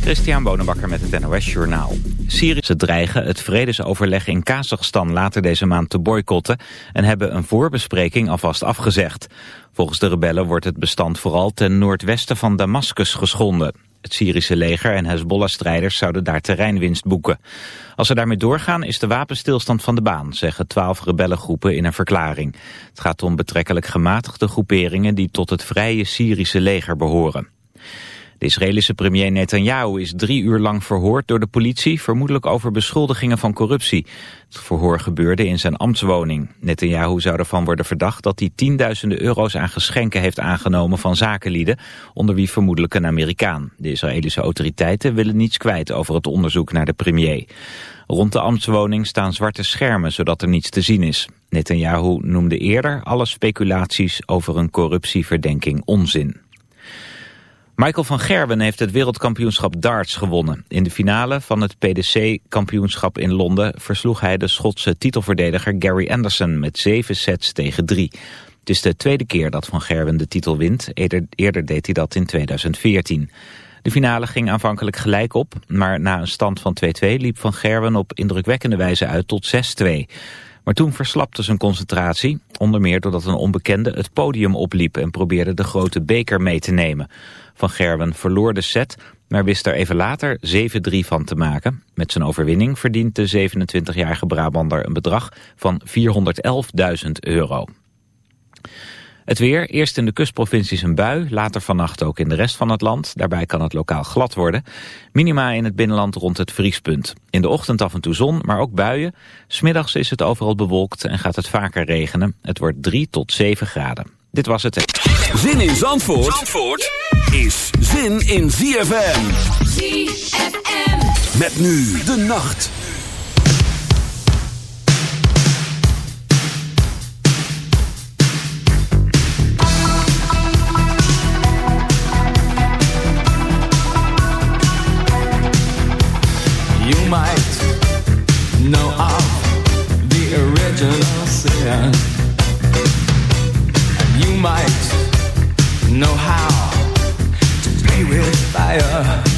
Christian Bonenbakker met het NOS Journaal. Syrische dreigen het vredesoverleg in Kazachstan later deze maand te boycotten... en hebben een voorbespreking alvast afgezegd. Volgens de rebellen wordt het bestand vooral ten noordwesten van Damascus geschonden. Het Syrische leger en Hezbollah-strijders zouden daar terreinwinst boeken. Als ze daarmee doorgaan is de wapenstilstand van de baan, zeggen twaalf rebellengroepen in een verklaring. Het gaat om betrekkelijk gematigde groeperingen die tot het vrije Syrische leger behoren. De Israëlische premier Netanyahu is drie uur lang verhoord door de politie, vermoedelijk over beschuldigingen van corruptie. Het verhoor gebeurde in zijn ambtswoning. Netanyahu zou ervan worden verdacht dat hij tienduizenden euro's aan geschenken heeft aangenomen van zakenlieden, onder wie vermoedelijk een Amerikaan. De Israëlische autoriteiten willen niets kwijt over het onderzoek naar de premier. Rond de ambtswoning staan zwarte schermen, zodat er niets te zien is. Netanyahu noemde eerder alle speculaties over een corruptieverdenking onzin. Michael van Gerwen heeft het wereldkampioenschap darts gewonnen. In de finale van het PDC-kampioenschap in Londen versloeg hij de Schotse titelverdediger Gary Anderson met zeven sets tegen drie. Het is de tweede keer dat Van Gerwen de titel wint. Eerder, eerder deed hij dat in 2014. De finale ging aanvankelijk gelijk op, maar na een stand van 2-2 liep Van Gerwen op indrukwekkende wijze uit tot 6-2. Maar toen verslapte zijn concentratie, onder meer doordat een onbekende het podium opliep en probeerde de grote beker mee te nemen. Van Gerwen verloor de set, maar wist er even later 7-3 van te maken. Met zijn overwinning verdient de 27-jarige Brabander een bedrag van 411.000 euro. Het weer, eerst in de kustprovincies een bui, later vannacht ook in de rest van het land. Daarbij kan het lokaal glad worden. Minima in het binnenland rond het vriespunt. In de ochtend af en toe zon, maar ook buien. Smiddags is het overal bewolkt en gaat het vaker regenen. Het wordt 3 tot 7 graden. Dit was het. Zin in Zandvoort, Zandvoort is zin in ZFM. ZFM. Met nu de nacht. You might know of the original sin. And you might know how to play with fire.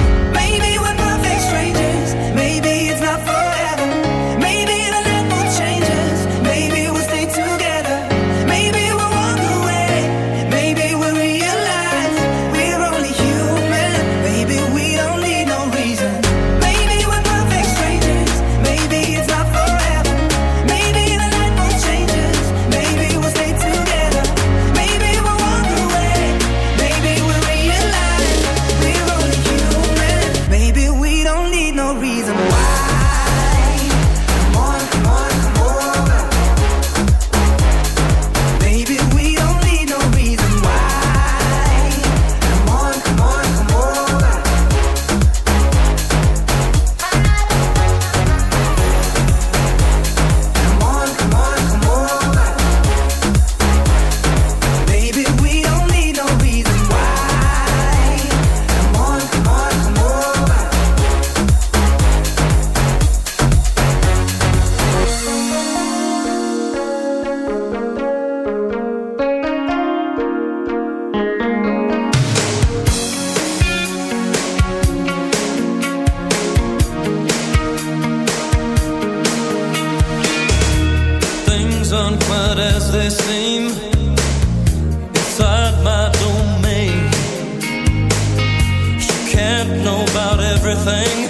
nothing,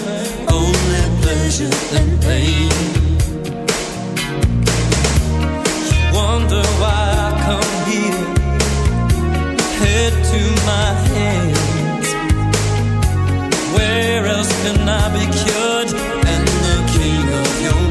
only pleasure and pain. Wonder why I come here, head to my hands. Where else can I be cured? And the king of your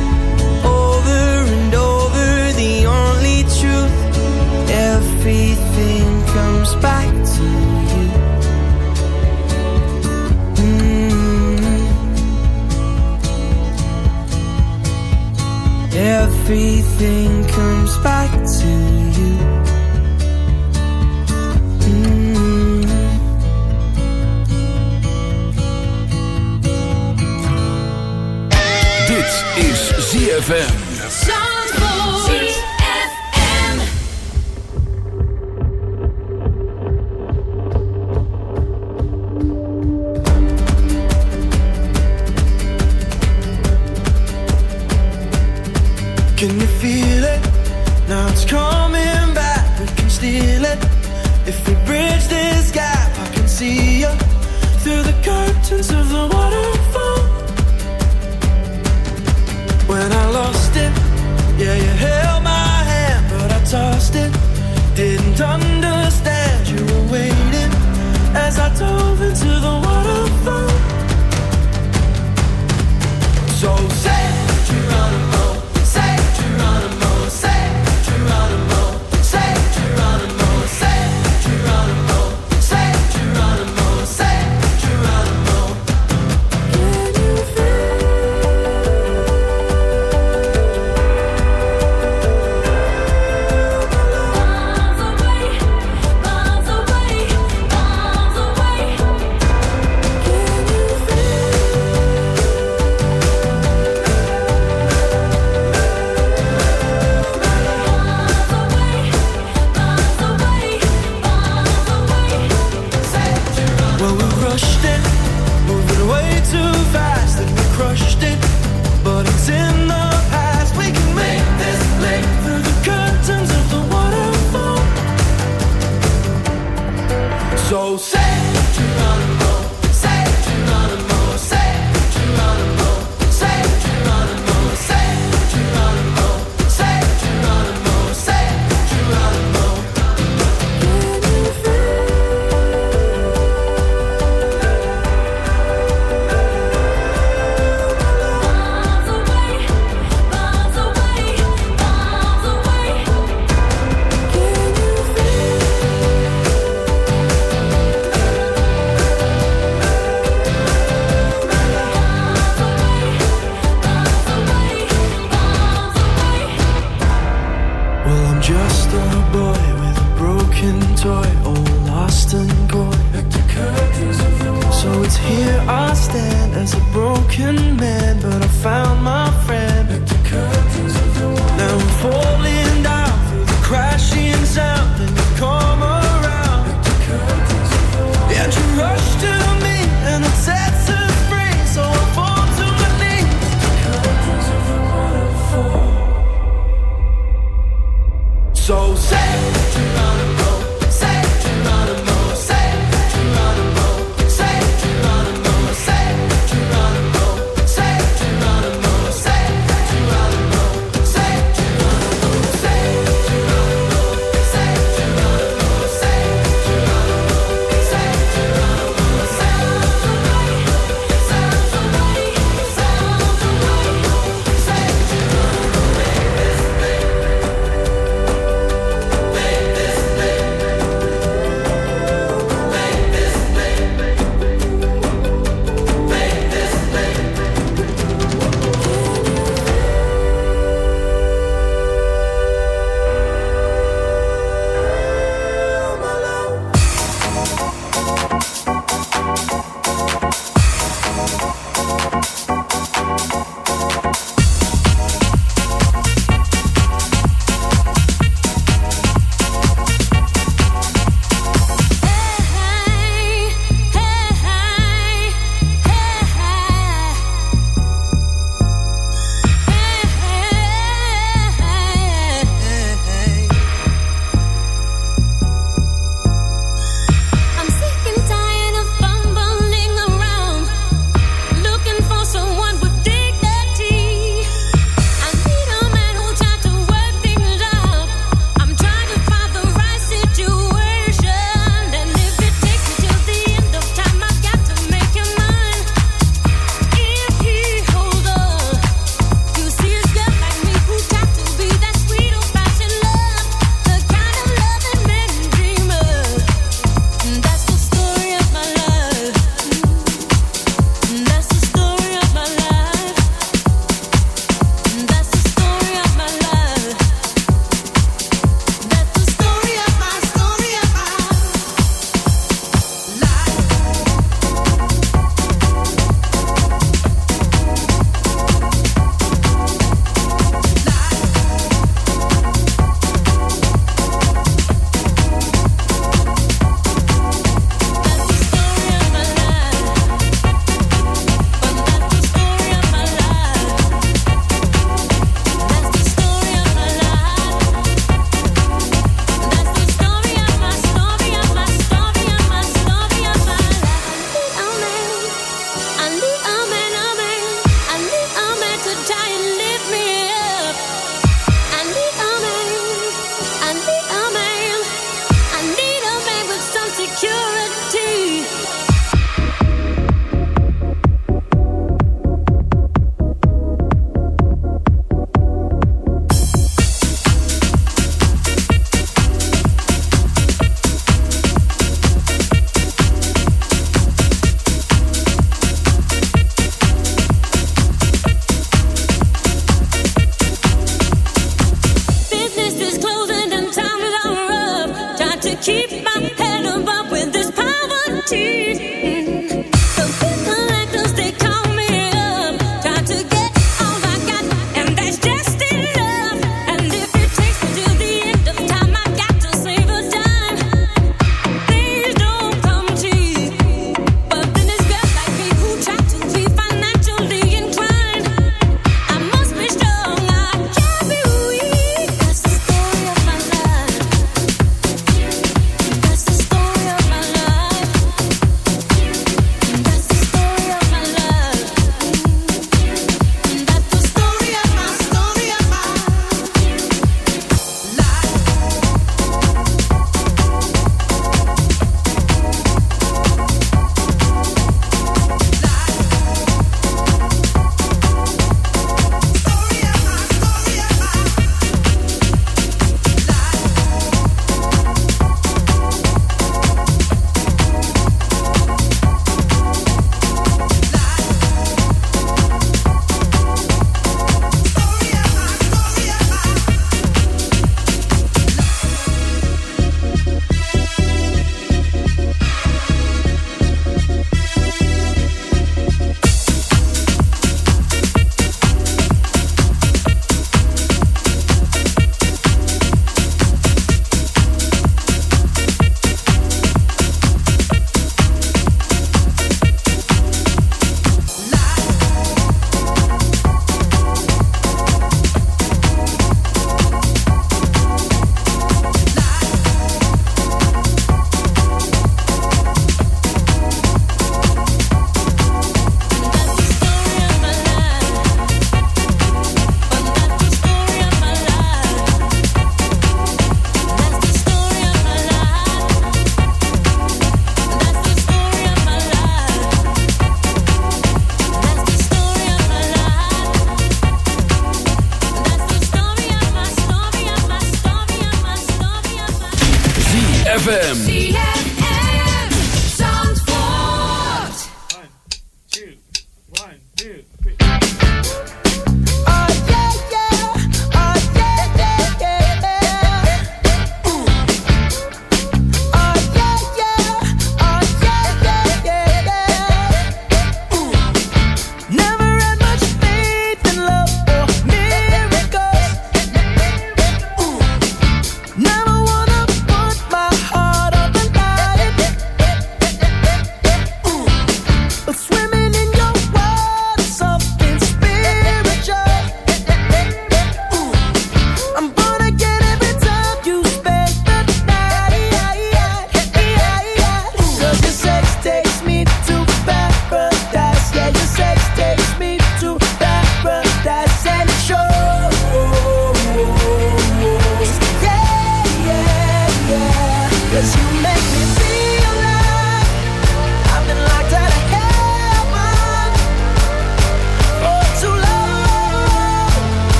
Everything comes back to you. Mm. Everything comes back to you. Mm. Dit is ZFM.